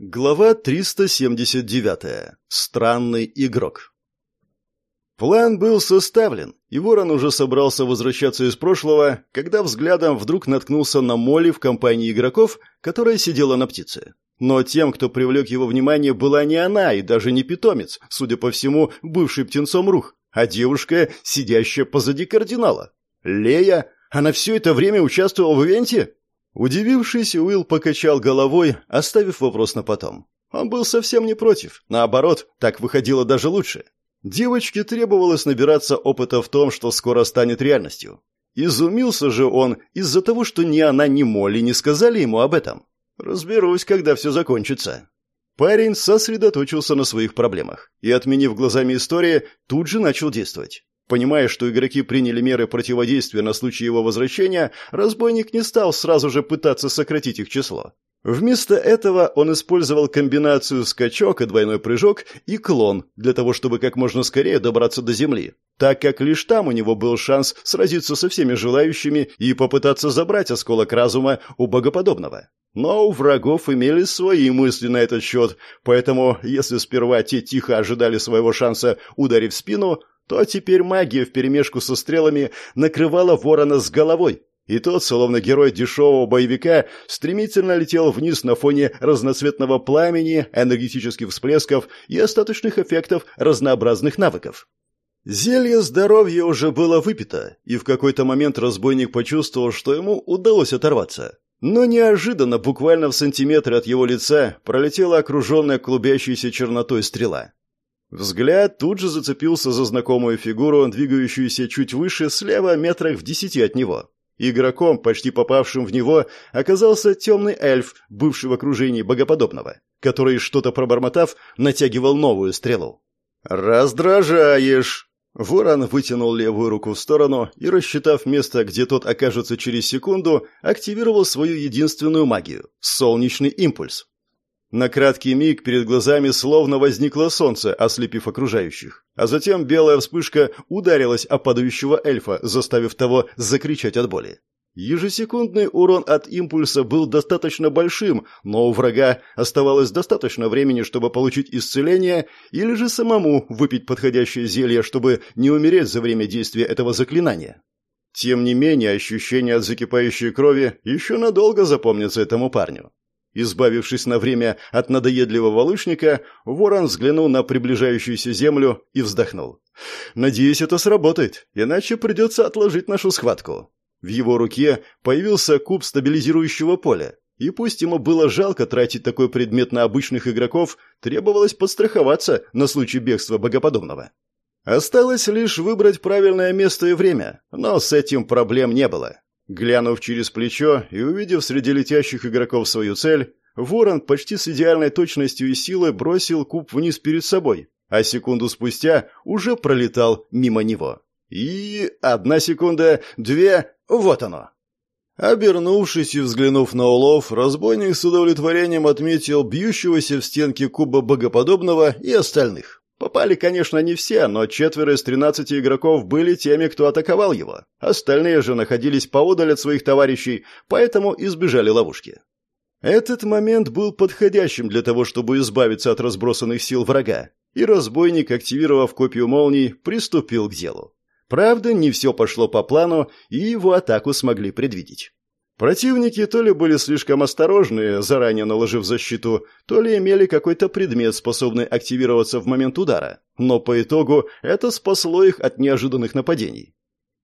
Глава 379. Странный игрок. План был составлен, и Ворон уже собрался возвращаться из прошлого, когда взглядом вдруг наткнулся на Молли в компании игроков, которая сидела на птице. Но тем, кто привлек его внимание, была не она и даже не питомец, судя по всему, бывший птенцом Рух, а девушка, сидящая позади кардинала. Лея? Она все это время участвовала в ивенте? Удивившись, Уилл покачал головой, оставив вопрос на потом. Он был совсем не против. Наоборот, так выходило даже лучше. Девочке требовалось набираться опыта в том, что скоро станет реальностью. Изумился же он из-за того, что ни она, ни Молли не сказали ему об этом. «Разберусь, когда все закончится». Парень сосредоточился на своих проблемах и, отменив глазами истории, тут же начал действовать. Понимая, что игроки приняли меры противодействия на случай его возвращения, разбойник не стал сразу же пытаться сократить их число. Вместо этого он использовал комбинацию скачок и двойной прыжок и клон для того, чтобы как можно скорее добраться до земли, так как лишь там у него был шанс сразиться со всеми желающими и попытаться забрать осколок разума у богоподобного. Но у врагов имелись свои мысли на этот счет, поэтому если сперва те тихо ожидали своего шанса ударив в спину, то теперь магия вперемешку со стрелами накрывала ворона с головой, и тот, словно герой дешевого боевика, стремительно летел вниз на фоне разноцветного пламени, энергетических всплесков и остаточных эффектов разнообразных навыков. Зелье здоровья уже было выпито, и в какой-то момент разбойник почувствовал, что ему удалось оторваться. Но неожиданно, буквально в сантиметре от его лица, пролетела окруженная клубящейся чернотой стрела. Взгляд тут же зацепился за знакомую фигуру, двигающуюся чуть выше, слева метрах в десяти от него. Игроком, почти попавшим в него, оказался темный эльф, бывший в окружении богоподобного, который, что-то пробормотав, натягивал новую стрелу. «Раздражаешь!» Ворон вытянул левую руку в сторону и, рассчитав место, где тот окажется через секунду, активировал свою единственную магию — солнечный импульс. На краткий миг перед глазами словно возникло солнце, ослепив окружающих. А затем белая вспышка ударилась о падающего эльфа, заставив того закричать от боли. Ежесекундный урон от импульса был достаточно большим, но у врага оставалось достаточно времени, чтобы получить исцеление или же самому выпить подходящее зелье, чтобы не умереть за время действия этого заклинания. Тем не менее, ощущение от закипающей крови еще надолго запомнится этому парню. Избавившись на время от надоедливого лучника, ворон взглянул на приближающуюся землю и вздохнул. «Надеюсь, это сработает, иначе придется отложить нашу схватку». В его руке появился куб стабилизирующего поля, и пусть ему было жалко тратить такой предмет на обычных игроков, требовалось подстраховаться на случай бегства богоподобного. Осталось лишь выбрать правильное место и время, но с этим проблем не было. Глянув через плечо и увидев среди летящих игроков свою цель, Ворон почти с идеальной точностью и силой бросил куб вниз перед собой, а секунду спустя уже пролетал мимо него. И одна секунда, две, вот оно. Обернувшись и взглянув на улов, разбойник с удовлетворением отметил бьющегося в стенки куба богоподобного и остальных. Попали, конечно, не все, но четверо из тринадцати игроков были теми, кто атаковал его. Остальные же находились поодаль от своих товарищей, поэтому избежали ловушки. Этот момент был подходящим для того, чтобы избавиться от разбросанных сил врага, и разбойник, активировав копию молний, приступил к делу. Правда, не все пошло по плану, и его атаку смогли предвидеть. Противники то ли были слишком осторожны, заранее наложив защиту, то ли имели какой-то предмет, способный активироваться в момент удара, но по итогу это спасло их от неожиданных нападений.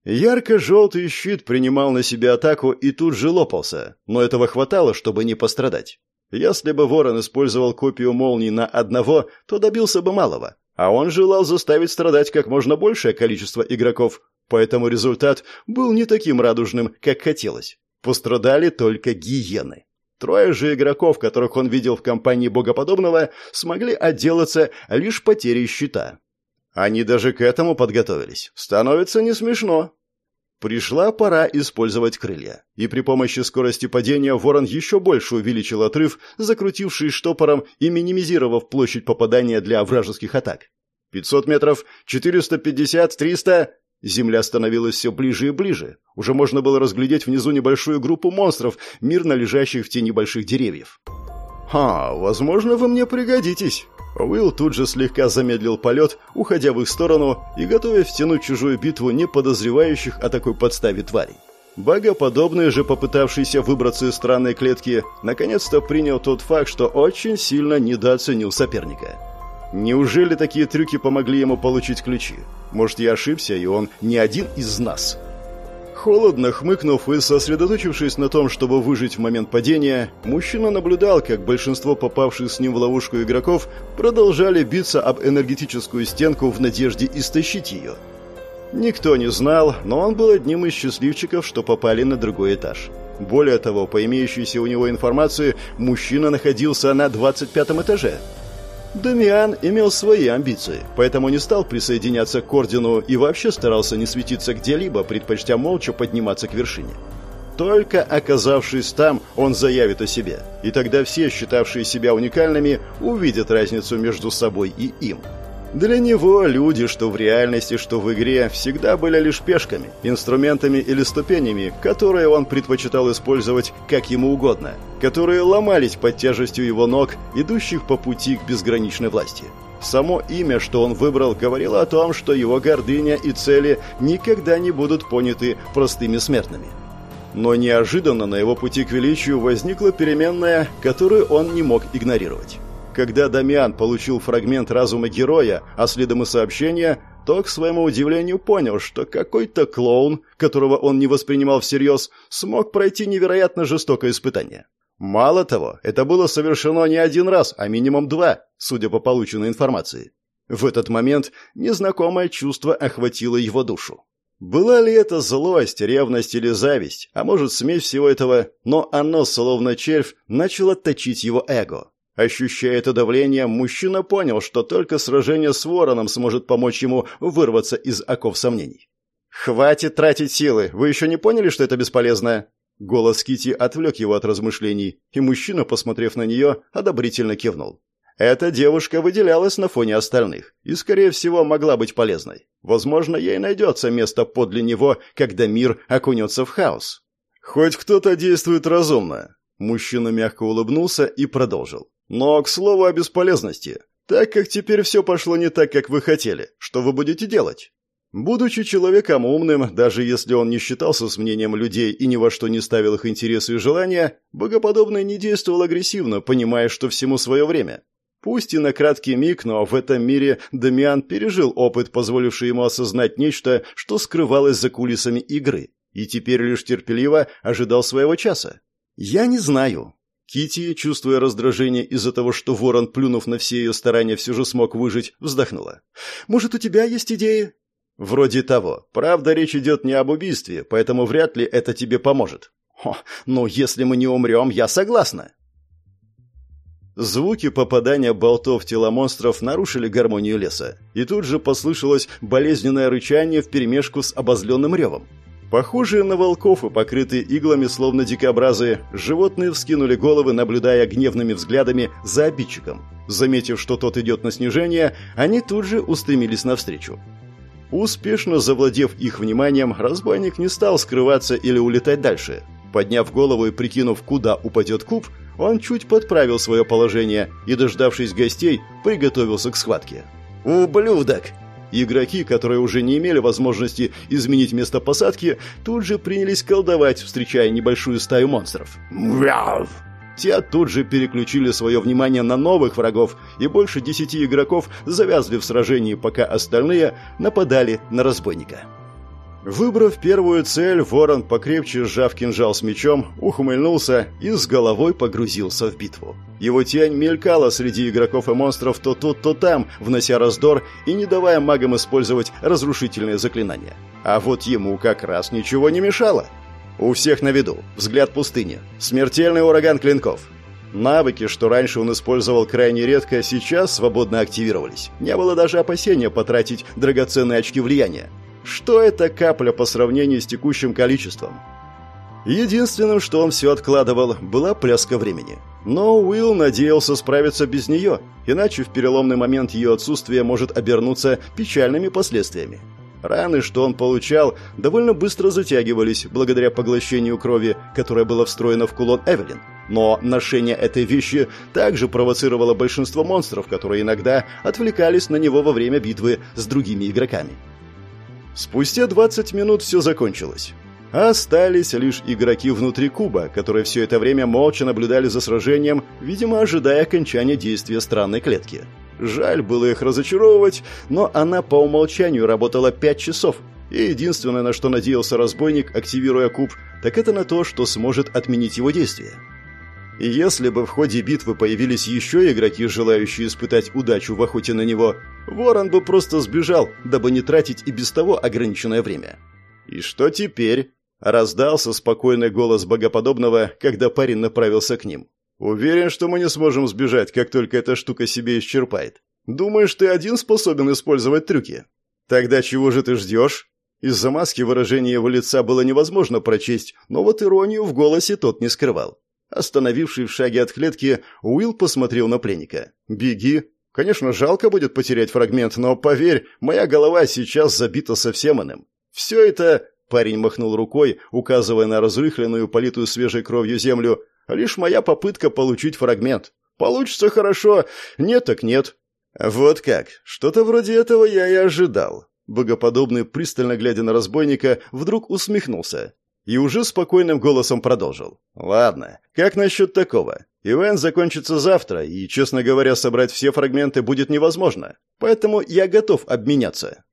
Ярко-желтый щит принимал на себя атаку и тут же лопался, но этого хватало, чтобы не пострадать. Если бы Ворон использовал копию молний на одного, то добился бы малого, а он желал заставить страдать как можно большее количество игроков, поэтому результат был не таким радужным, как хотелось. Пострадали только гиены. Трое же игроков, которых он видел в компании богоподобного, смогли отделаться лишь потерей щита. Они даже к этому подготовились. Становится не смешно. Пришла пора использовать крылья. И при помощи скорости падения ворон еще больше увеличил отрыв, закрутивший штопором и минимизировав площадь попадания для вражеских атак. 500 метров, 450, 300... Земля становилась все ближе и ближе. Уже можно было разглядеть внизу небольшую группу монстров, мирно лежащих в тени больших деревьев. «Ха, возможно, вы мне пригодитесь». Уилл тут же слегка замедлил полет, уходя в их сторону и готовясь втянуть чужую битву не подозревающих о такой подставе тварей. Богоподобный же, попытавшийся выбраться из странной клетки, наконец-то принял тот факт, что очень сильно недооценил соперника. Неужели такие трюки помогли ему получить ключи? Может, я ошибся, и он не один из нас?» Холодно хмыкнув и сосредоточившись на том, чтобы выжить в момент падения, мужчина наблюдал, как большинство попавших с ним в ловушку игроков продолжали биться об энергетическую стенку в надежде истощить ее. Никто не знал, но он был одним из счастливчиков, что попали на другой этаж. Более того, по имеющейся у него информации, мужчина находился на 25 этаже – Дамиан имел свои амбиции, поэтому не стал присоединяться к ордену и вообще старался не светиться где-либо, предпочтя молча подниматься к вершине. Только оказавшись там, он заявит о себе, и тогда все, считавшие себя уникальными, увидят разницу между собой и им – для него люди, что в реальности, что в игре, всегда были лишь пешками, инструментами или ступенями, которые он предпочитал использовать как ему угодно, которые ломались под тяжестью его ног, идущих по пути к безграничной власти. Само имя, что он выбрал, говорило о том, что его гордыня и цели никогда не будут поняты простыми смертными. Но неожиданно на его пути к величию возникла переменная, которую он не мог игнорировать. Когда Дамиан получил фрагмент разума героя, а следом и сообщение, то, к своему удивлению, понял, что какой-то клоун, которого он не воспринимал всерьез, смог пройти невероятно жестокое испытание. Мало того, это было совершено не один раз, а минимум два, судя по полученной информации. В этот момент незнакомое чувство охватило его душу. Была ли это злость, ревность или зависть, а может смесь всего этого, но оно, словно червь, начало точить его эго. Ощущая это давление, мужчина понял, что только сражение с вороном сможет помочь ему вырваться из оков сомнений. «Хватит тратить силы! Вы еще не поняли, что это бесполезно?» Голос Кити отвлек его от размышлений, и мужчина, посмотрев на нее, одобрительно кивнул. Эта девушка выделялась на фоне остальных и, скорее всего, могла быть полезной. Возможно, ей найдется место подле него, когда мир окунется в хаос. «Хоть кто-то действует разумно», Мужчина мягко улыбнулся и продолжил. Но, к слову о бесполезности. Так как теперь все пошло не так, как вы хотели, что вы будете делать? Будучи человеком умным, даже если он не считался с мнением людей и ни во что не ставил их интересы и желания, богоподобный не действовал агрессивно, понимая, что всему свое время. Пусть и на краткий миг, но в этом мире Дамиан пережил опыт, позволивший ему осознать нечто, что скрывалось за кулисами игры, и теперь лишь терпеливо ожидал своего часа. «Я не знаю», Кити, чувствуя раздражение из-за того, что ворон, плюнув на все ее старания, все же смог выжить, вздохнула. «Может, у тебя есть идеи?» «Вроде того. Правда, речь идет не об убийстве, поэтому вряд ли это тебе поможет». «О, ну, если мы не умрем, я согласна». Звуки попадания болтов в тела монстров нарушили гармонию леса, и тут же послышалось болезненное рычание вперемешку с обозленным ревом. Похожие на волков и покрытые иглами, словно дикобразы, животные вскинули головы, наблюдая гневными взглядами за обидчиком. Заметив, что тот идет на снижение, они тут же устремились навстречу. Успешно завладев их вниманием, разбойник не стал скрываться или улетать дальше. Подняв голову и прикинув, куда упадет куб, он чуть подправил свое положение и, дождавшись гостей, приготовился к схватке. «Ублюдок!» Игроки, которые уже не имели возможности изменить место посадки, тут же принялись колдовать, встречая небольшую стаю монстров. «Мяв!» Те тут же переключили свое внимание на новых врагов, и больше десяти игроков завязли в сражении, пока остальные нападали на разбойника. Выбрав первую цель, ворон, покрепче сжав кинжал с мечом, ухмыльнулся и с головой погрузился в битву. Его тень мелькала среди игроков и монстров то тут, то там, внося раздор и не давая магам использовать разрушительные заклинания. А вот ему как раз ничего не мешало. У всех на виду. Взгляд пустыни. Смертельный ураган клинков. Навыки, что раньше он использовал крайне редко, сейчас свободно активировались. Не было даже опасения потратить драгоценные очки влияния. Что это капля по сравнению с текущим количеством? Единственным, что он все откладывал, была пляска времени. Но Уилл надеялся справиться без нее, иначе в переломный момент ее отсутствия может обернуться печальными последствиями. Раны, что он получал, довольно быстро затягивались благодаря поглощению крови, которая была встроена в кулон Эвелин. Но ношение этой вещи также провоцировало большинство монстров, которые иногда отвлекались на него во время битвы с другими игроками. Спустя 20 минут все закончилось. Остались лишь игроки внутри куба, которые все это время молча наблюдали за сражением, видимо, ожидая окончания действия странной клетки. Жаль было их разочаровывать, но она по умолчанию работала 5 часов, и единственное, на что надеялся разбойник, активируя куб, так это на то, что сможет отменить его действие. И если бы в ходе битвы появились еще игроки, желающие испытать удачу в охоте на него, Ворон бы просто сбежал, дабы не тратить и без того ограниченное время. И что теперь? Раздался спокойный голос богоподобного, когда парень направился к ним. «Уверен, что мы не сможем сбежать, как только эта штука себе исчерпает. Думаешь, ты один способен использовать трюки? Тогда чего же ты ждешь?» Из-за маски выражение его лица было невозможно прочесть, но вот иронию в голосе тот не скрывал. Остановивший в шаге от клетки, Уилл посмотрел на пленника. «Беги. Конечно, жалко будет потерять фрагмент, но, поверь, моя голова сейчас забита совсем иным. Все это...» Парень махнул рукой, указывая на разрыхленную, политую свежей кровью землю. «Лишь моя попытка получить фрагмент. Получится хорошо, нет так нет». «Вот как. Что-то вроде этого я и ожидал». Богоподобный, пристально глядя на разбойника, вдруг усмехнулся и уже спокойным голосом продолжил. «Ладно, как насчет такого? Ивент закончится завтра, и, честно говоря, собрать все фрагменты будет невозможно, поэтому я готов обменяться».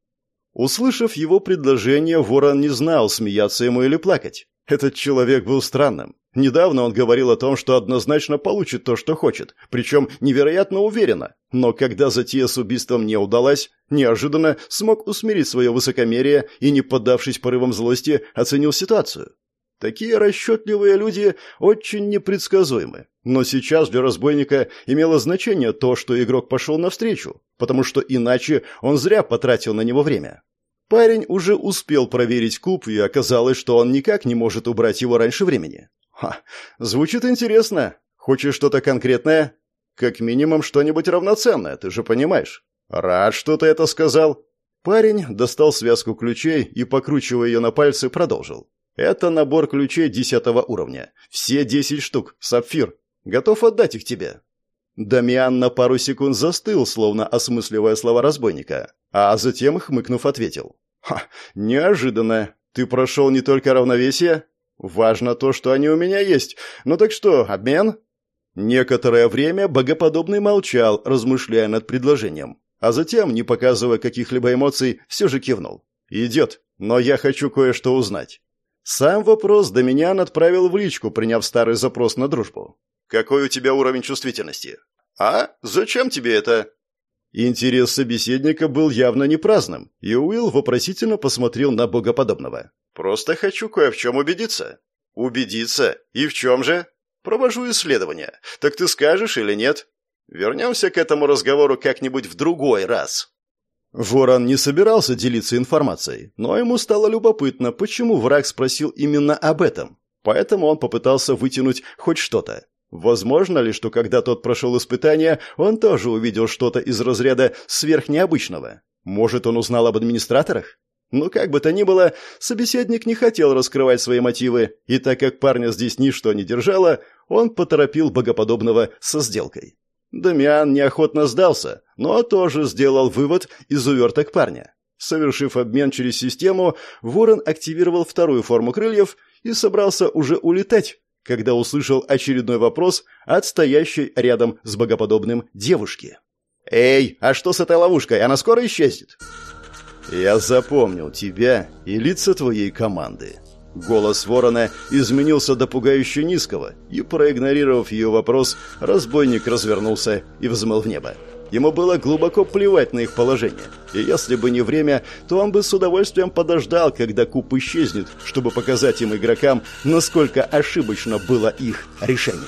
Услышав его предложение, Ворон не знал, смеяться ему или плакать. Этот человек был странным. Недавно он говорил о том, что однозначно получит то, что хочет, причем невероятно уверенно. Но когда затея с убийством не удалась, неожиданно смог усмирить свое высокомерие и, не поддавшись порывам злости, оценил ситуацию. Такие расчетливые люди очень непредсказуемы. Но сейчас для разбойника имело значение то, что игрок пошел навстречу, потому что иначе он зря потратил на него время. Парень уже успел проверить куб, и оказалось, что он никак не может убрать его раньше времени. Ха, звучит интересно. Хочешь что-то конкретное? Как минимум что-нибудь равноценное, ты же понимаешь. Рад, что ты это сказал. Парень достал связку ключей и, покручивая ее на пальцы, продолжил. Это набор ключей десятого уровня. Все десять штук. Сапфир. Готов отдать их тебе. Дамиан на пару секунд застыл, словно осмысливая слова разбойника, а затем, хмыкнув, ответил. «Ха, неожиданно. Ты прошел не только равновесие, Важно то, что они у меня есть. Ну так что, обмен? Некоторое время богоподобный молчал, размышляя над предложением, а затем, не показывая каких-либо эмоций, все же кивнул. Идет, но я хочу кое-что узнать. Сам вопрос до меня отправил в личку, приняв старый запрос на дружбу. Какой у тебя уровень чувствительности? А? Зачем тебе это? Интерес собеседника был явно не праздным, и Уилл вопросительно посмотрел на богоподобного. «Просто хочу кое в чем убедиться». «Убедиться? И в чем же?» «Провожу исследование. Так ты скажешь или нет?» «Вернемся к этому разговору как-нибудь в другой раз». Ворон не собирался делиться информацией, но ему стало любопытно, почему враг спросил именно об этом. Поэтому он попытался вытянуть хоть что-то. Возможно ли, что когда тот прошел испытание, он тоже увидел что-то из разряда сверхнеобычного? Может, он узнал об администраторах? Но как бы то ни было, собеседник не хотел раскрывать свои мотивы, и так как парня здесь ничто не держало, он поторопил богоподобного со сделкой. Дамиан неохотно сдался, но тоже сделал вывод из уверток парня. Совершив обмен через систему, Ворон активировал вторую форму крыльев и собрался уже улетать, когда услышал очередной вопрос от стоящей рядом с богоподобным девушки. «Эй, а что с этой ловушкой? Она скоро исчезнет?» «Я запомнил тебя и лица твоей команды». Голос ворона изменился до пугающе низкого, и, проигнорировав ее вопрос, разбойник развернулся и взмыл в небо. Ему было глубоко плевать на их положение, и если бы не время, то он бы с удовольствием подождал, когда куб исчезнет, чтобы показать им игрокам, насколько ошибочно было их решение.